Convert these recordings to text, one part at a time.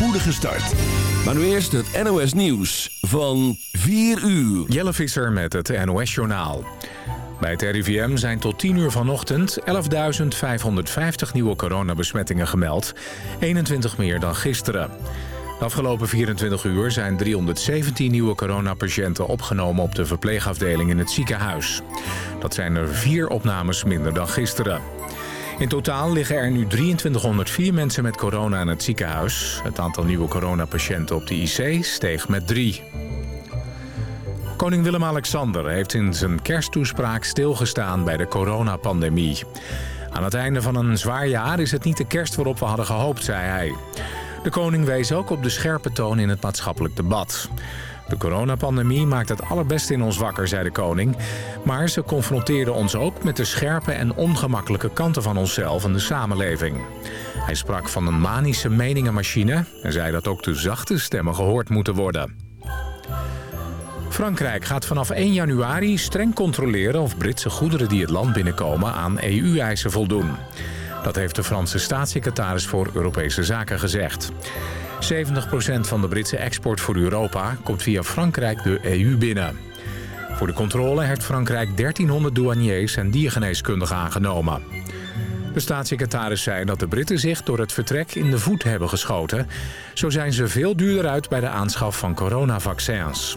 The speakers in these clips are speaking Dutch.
spoedige start. Maar nu eerst het NOS Nieuws van 4 uur. Jelle Visser met het NOS Journaal. Bij het RIVM zijn tot 10 uur vanochtend 11.550 nieuwe coronabesmettingen gemeld. 21 meer dan gisteren. De afgelopen 24 uur zijn 317 nieuwe coronapatiënten opgenomen op de verpleegafdeling in het ziekenhuis. Dat zijn er vier opnames minder dan gisteren. In totaal liggen er nu 2304 mensen met corona in het ziekenhuis. Het aantal nieuwe coronapatiënten op de IC steeg met drie. Koning Willem-Alexander heeft in zijn kersttoespraak stilgestaan bij de coronapandemie. Aan het einde van een zwaar jaar is het niet de kerst waarop we hadden gehoopt, zei hij. De koning wees ook op de scherpe toon in het maatschappelijk debat. De coronapandemie maakt het allerbeste in ons wakker, zei de koning. Maar ze confronteerde ons ook met de scherpe en ongemakkelijke kanten van onszelf en de samenleving. Hij sprak van een manische meningenmachine en zei dat ook de zachte stemmen gehoord moeten worden. Frankrijk gaat vanaf 1 januari streng controleren of Britse goederen die het land binnenkomen aan EU-eisen voldoen. Dat heeft de Franse staatssecretaris voor Europese Zaken gezegd. 70% van de Britse export voor Europa komt via Frankrijk de EU binnen. Voor de controle heeft Frankrijk 1300 douaniers en diergeneeskundigen aangenomen. De staatssecretaris zei dat de Britten zich door het vertrek in de voet hebben geschoten. Zo zijn ze veel duurder uit bij de aanschaf van coronavaccins.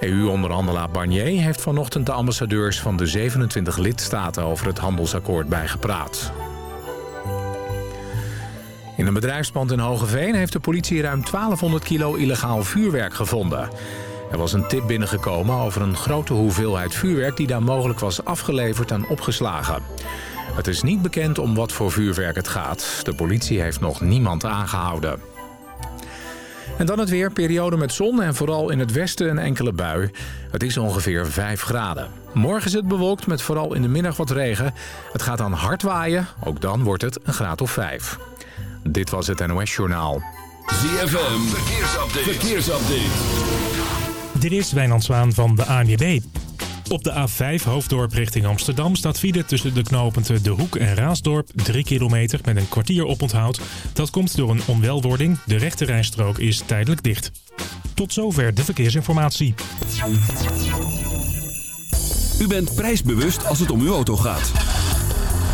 EU-onderhandelaar Barnier heeft vanochtend de ambassadeurs van de 27 lidstaten over het handelsakkoord bijgepraat. In een bedrijfspand in Hogeveen heeft de politie ruim 1200 kilo illegaal vuurwerk gevonden. Er was een tip binnengekomen over een grote hoeveelheid vuurwerk... die daar mogelijk was afgeleverd en opgeslagen. Het is niet bekend om wat voor vuurwerk het gaat. De politie heeft nog niemand aangehouden. En dan het weer, periode met zon en vooral in het westen een enkele bui. Het is ongeveer 5 graden. Morgen is het bewolkt met vooral in de middag wat regen. Het gaat dan hard waaien, ook dan wordt het een graad of 5. Dit was het NOS Journaal. ZFM, verkeersupdate. verkeersupdate. Dit is Wijnand Zwaan van de ANWB. Op de A5 Hoofddorp richting Amsterdam staat file tussen de knooppunten De Hoek en Raasdorp 3 kilometer met een kwartier oponthoud. Dat komt door een onwelwording. De rechte rijstrook is tijdelijk dicht. Tot zover de verkeersinformatie. U bent prijsbewust als het om uw auto gaat.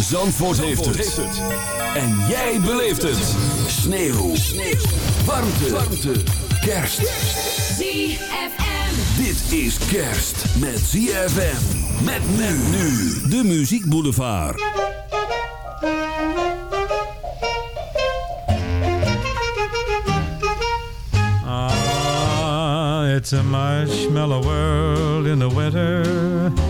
Zandvoort, heeft, het. En jij beleeft het. Sneeuw. Sneeuw. Warmte. Warmte. Kerst. ZFM. Dit is kerst met ZFM. Met men nu. De Muziek Boulevard. Ah, it's a marshmallow world in the winter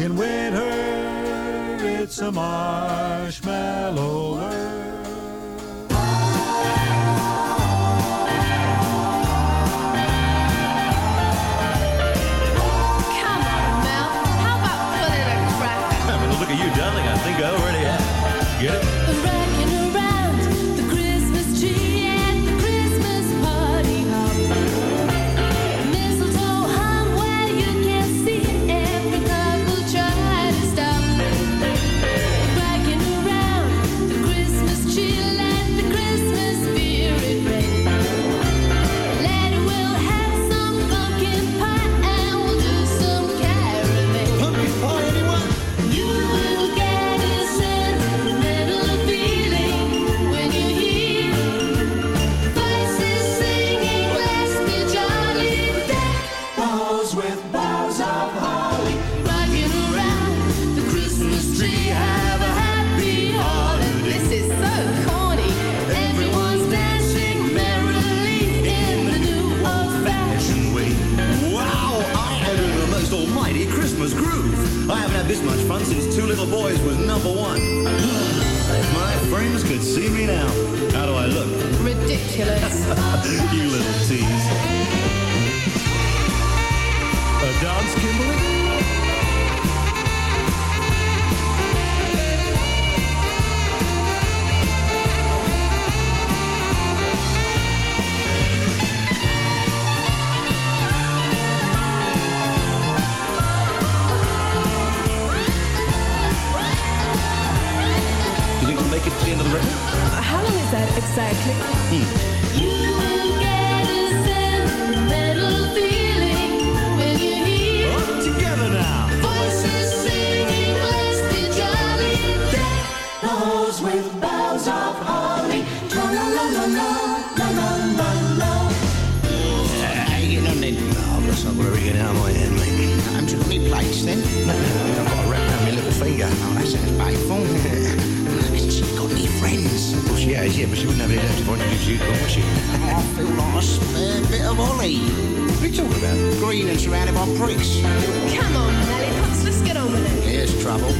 In winter it's a marshmallow world. Come on, Mel. How about putting a cracker? Look at you, darling. I think I already have. Get it?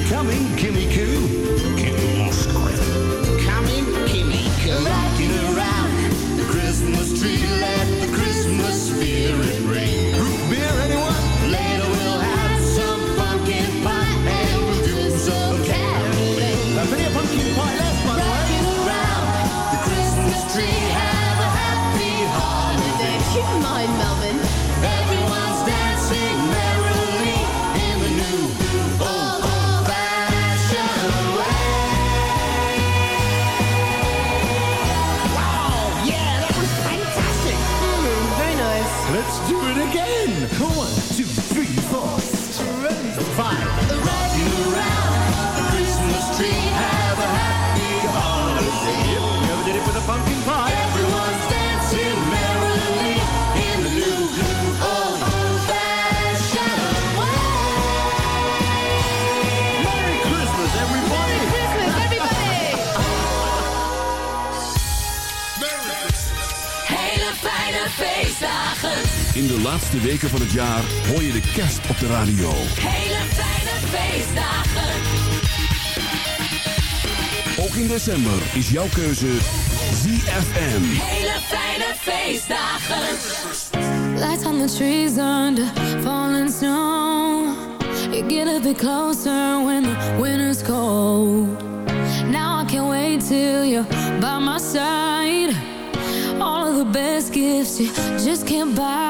Coming, Kimmy Coo. Coming, Kimmy, come Rocking around the Christmas tree, In de laatste weken van het jaar hoor je de kerst op de radio. Hele fijne feestdagen. Ook in december is jouw keuze ZFM. Hele fijne feestdagen. Lights on the trees under falling snow. You get a bit closer when the winter's cold. Now I can't wait till you're by my side. All of the best gifts you just can't buy.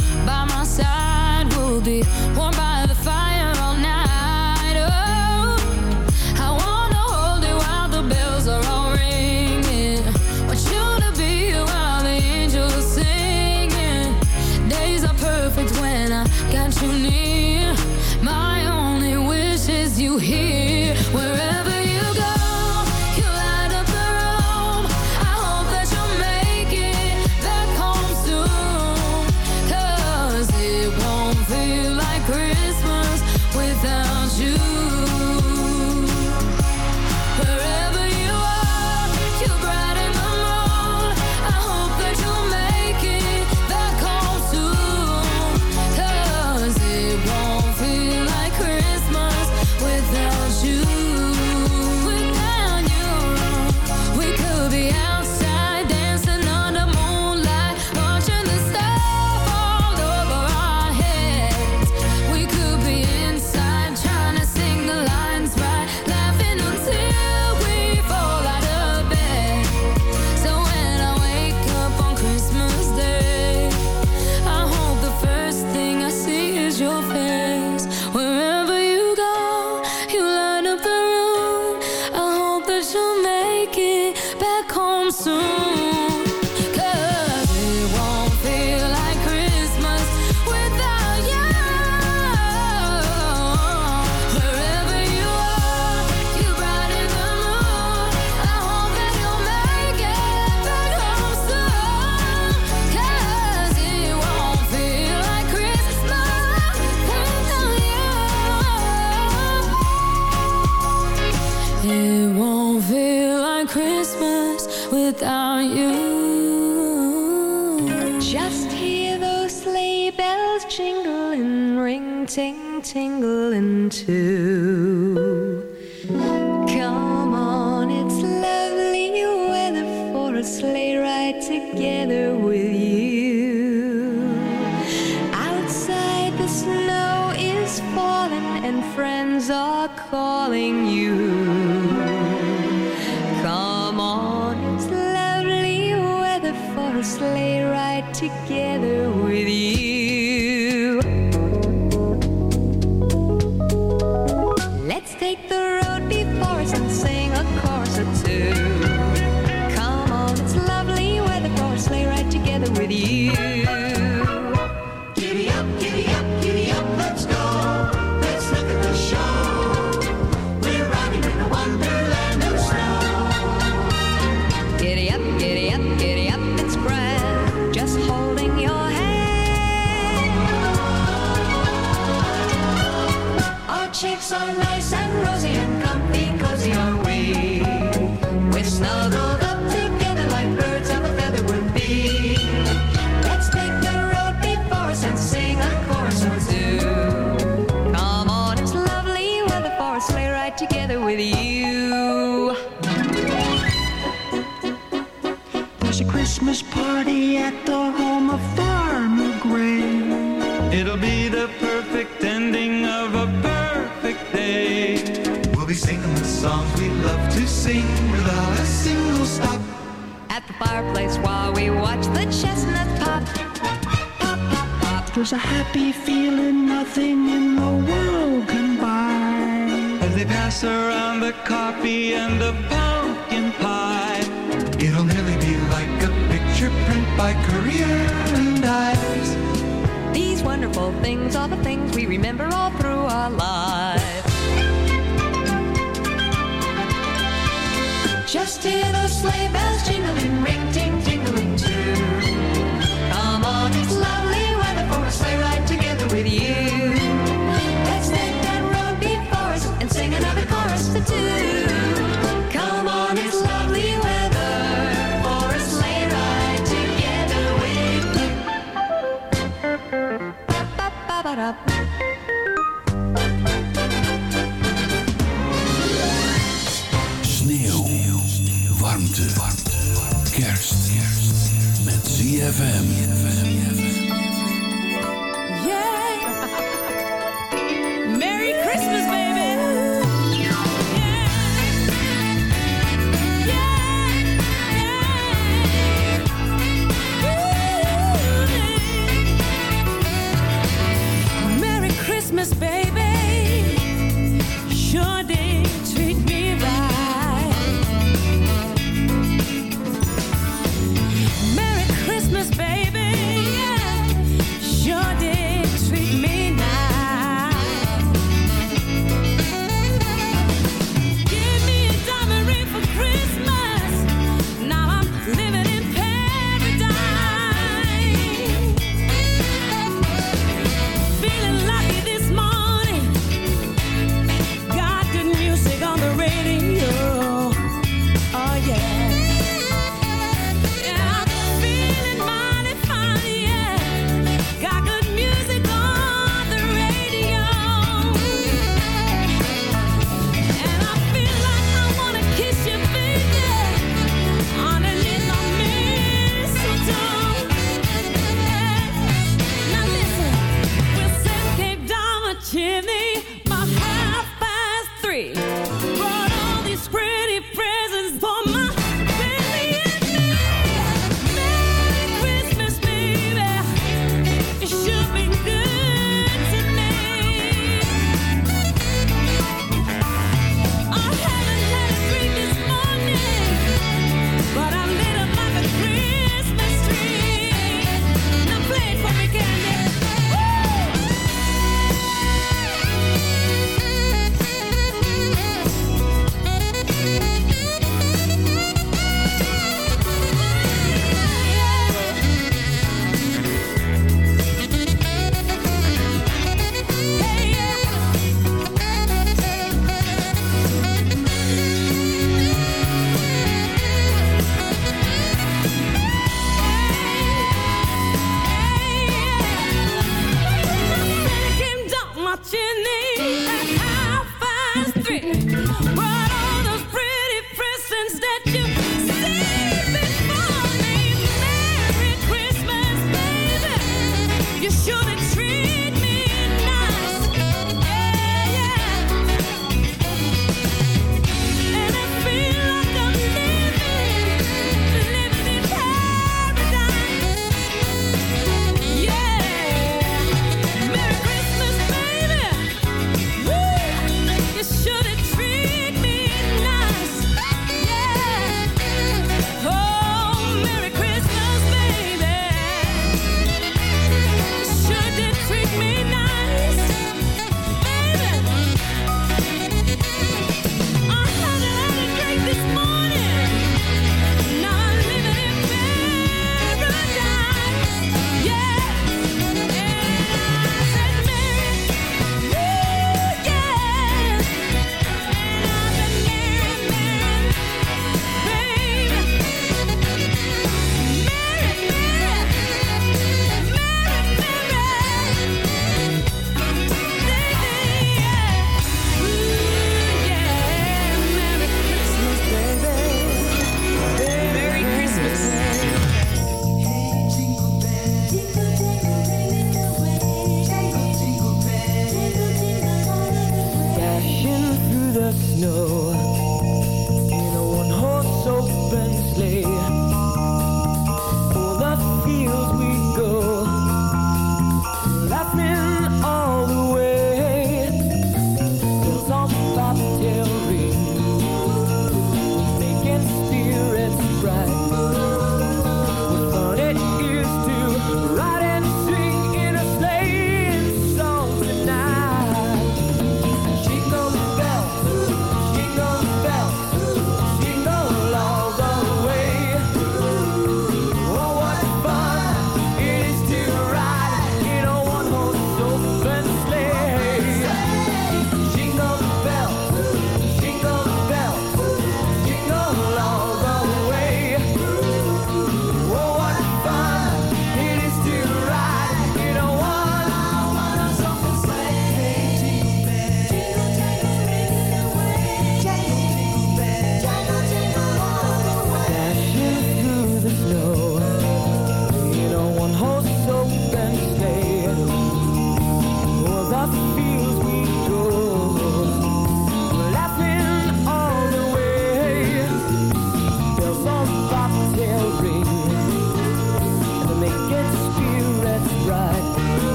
worn by the It'll be the perfect ending of a perfect day. We'll be singing the songs we love to sing without a single stop. At the fireplace while we watch the chestnuts pop. Pop, pop, pop. There's a happy feeling nothing in the world can buy. As they pass around the coffee and the pumpkin pie. It'll nearly be like a picture print by Career and Ives. These wonderful things are the things we remember all through our lives. Just hear those sleigh bells jingling, ring ting tingling too. Come on, it's lovely weather for a sleigh ride together with you.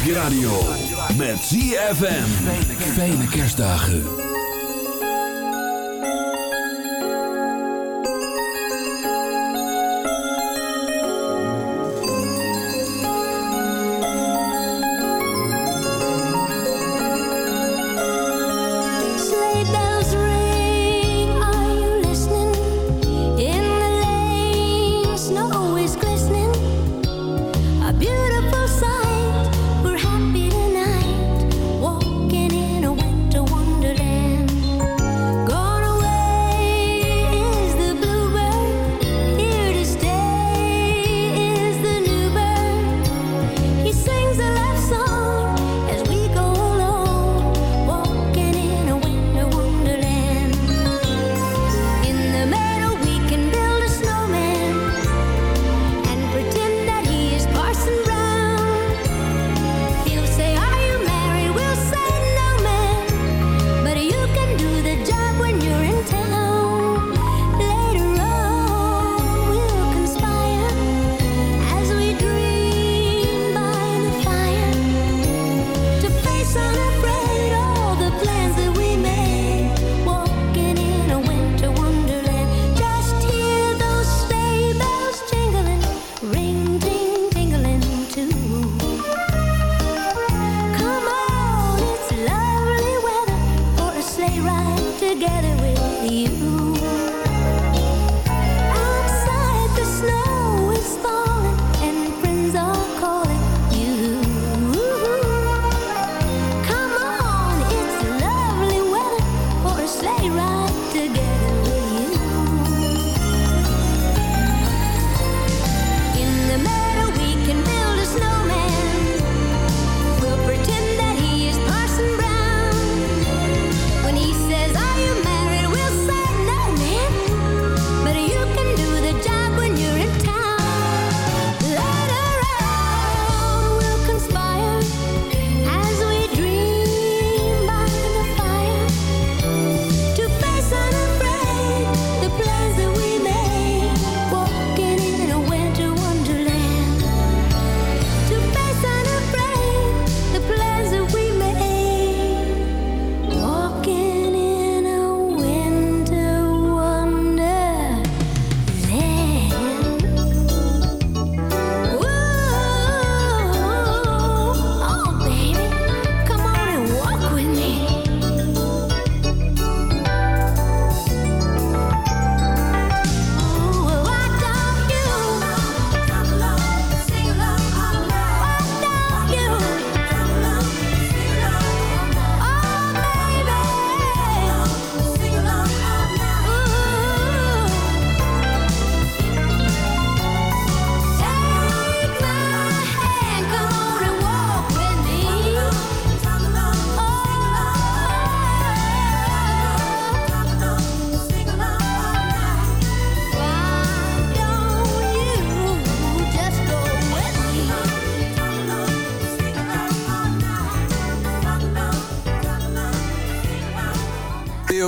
op radio. Met ZFM. Fijne kerstdagen.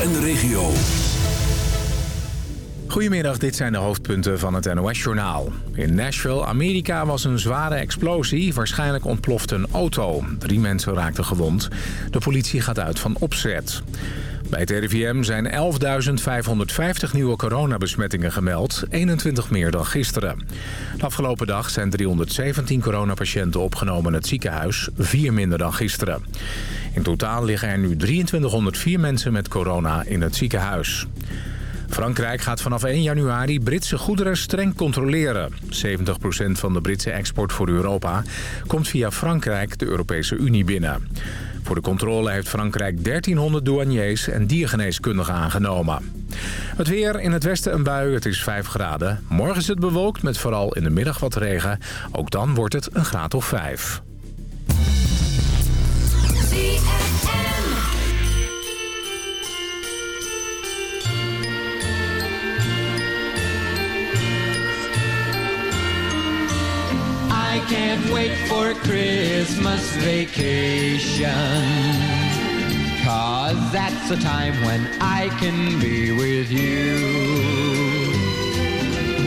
En de regio. Goedemiddag, dit zijn de hoofdpunten van het NOS-journaal. In Nashville, Amerika, was een zware explosie. Waarschijnlijk ontploft een auto. Drie mensen raakten gewond. De politie gaat uit van opzet. Bij het RIVM zijn 11.550 nieuwe coronabesmettingen gemeld, 21 meer dan gisteren. De afgelopen dag zijn 317 coronapatiënten opgenomen in het ziekenhuis, 4 minder dan gisteren. In totaal liggen er nu 2304 mensen met corona in het ziekenhuis. Frankrijk gaat vanaf 1 januari Britse goederen streng controleren. 70% van de Britse export voor Europa komt via Frankrijk de Europese Unie binnen. Voor de controle heeft Frankrijk 1300 douaniers en diergeneeskundigen aangenomen. Het weer in het westen een bui, het is 5 graden. Morgen is het bewolkt met vooral in de middag wat regen. Ook dan wordt het een graad of 5. Can't wait for Christmas vacation. Cause that's a time when I can be with you.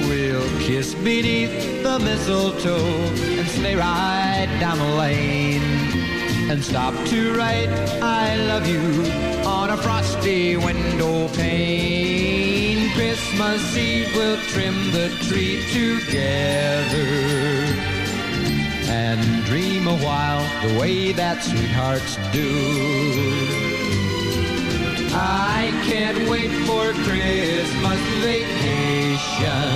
We'll kiss beneath the mistletoe and sleigh ride down the lane. And stop to write I love you on a frosty window pane. Christmas Eve we'll trim the tree together and dream a while the way that sweethearts do. I can't wait for Christmas vacation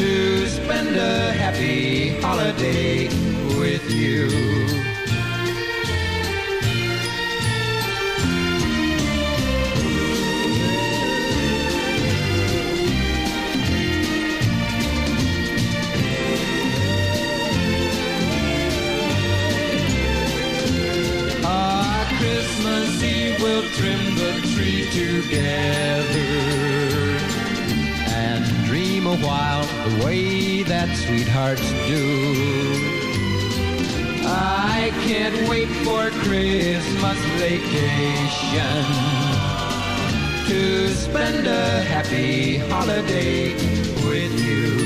to spend a happy holiday with you. Trim the tree together and dream a while the way that sweethearts do. I can't wait for Christmas vacation to spend a happy holiday with you.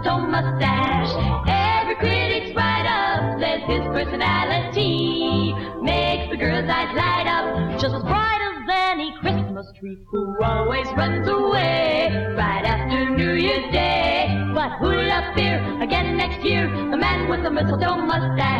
Mistletoe mustache. Every critic's write up says his personality makes the girls' eyes light up, just as bright as any Christmas tree. Who always runs away right after New Year's Day. But who'll appear again next year? The man with the mistletoe mustache.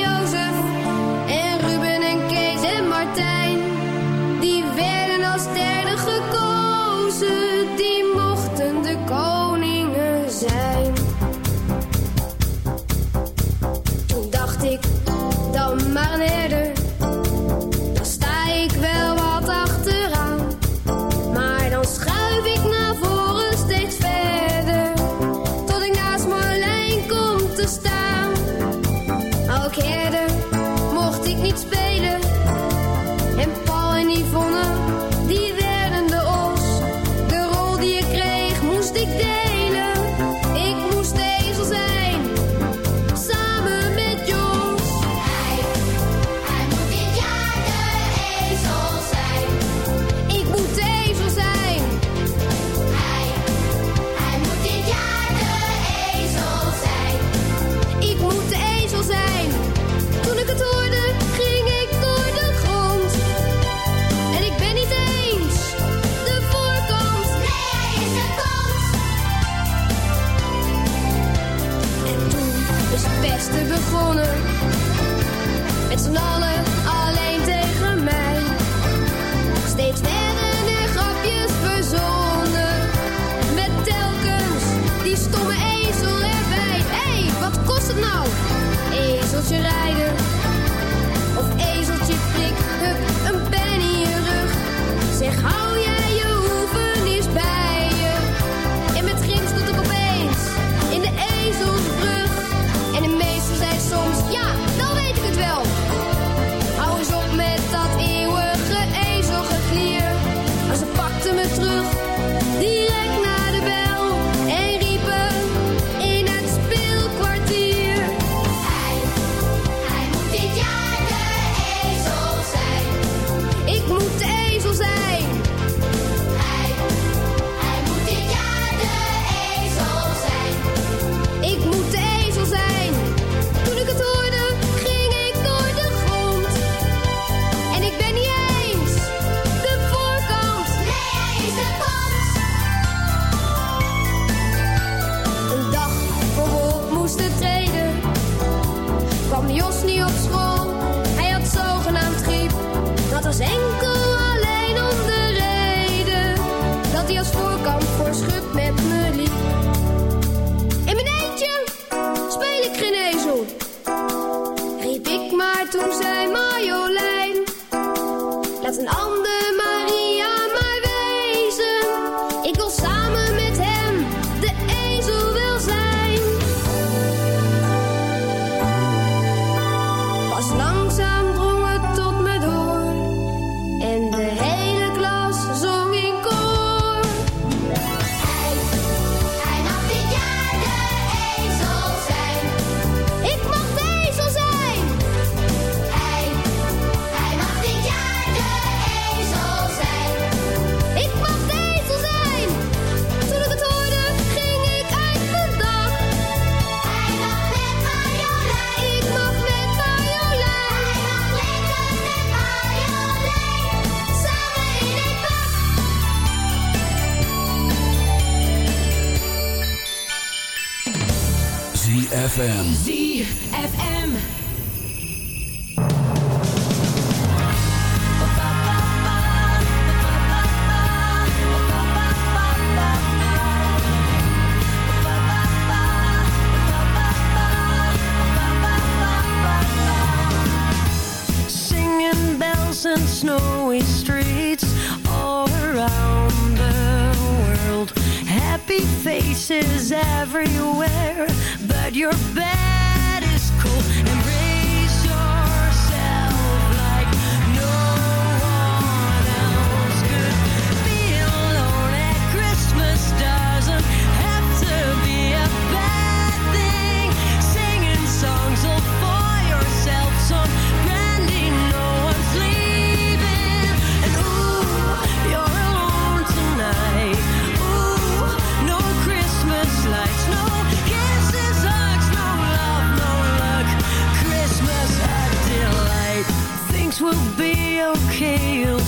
you were, but you're back. Will be okay.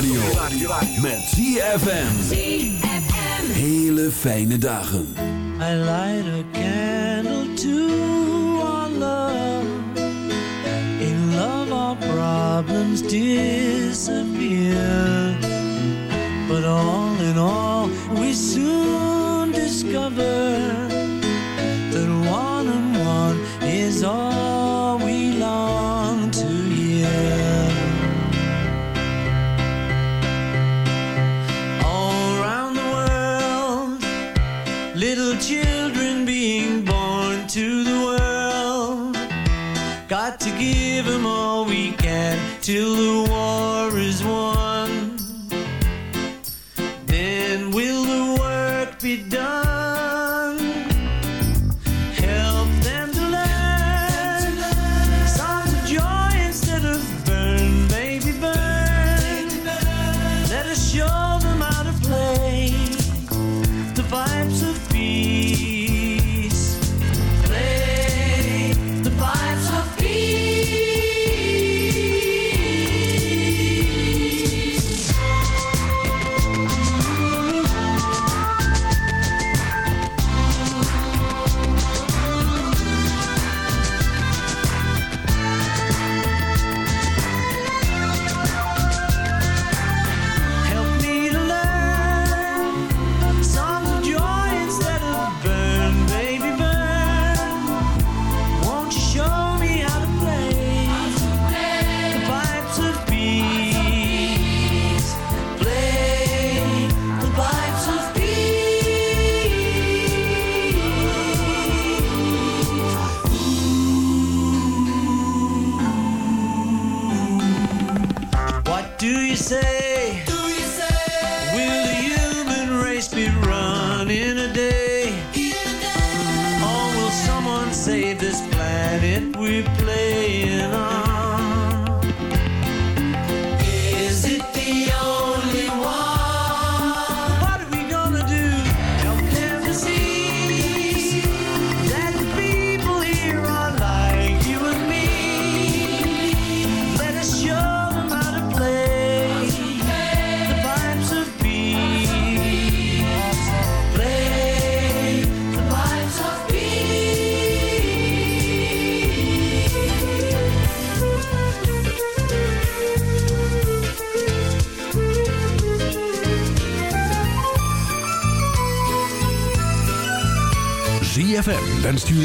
radio. Met ZFM. Hele fijne dagen. I like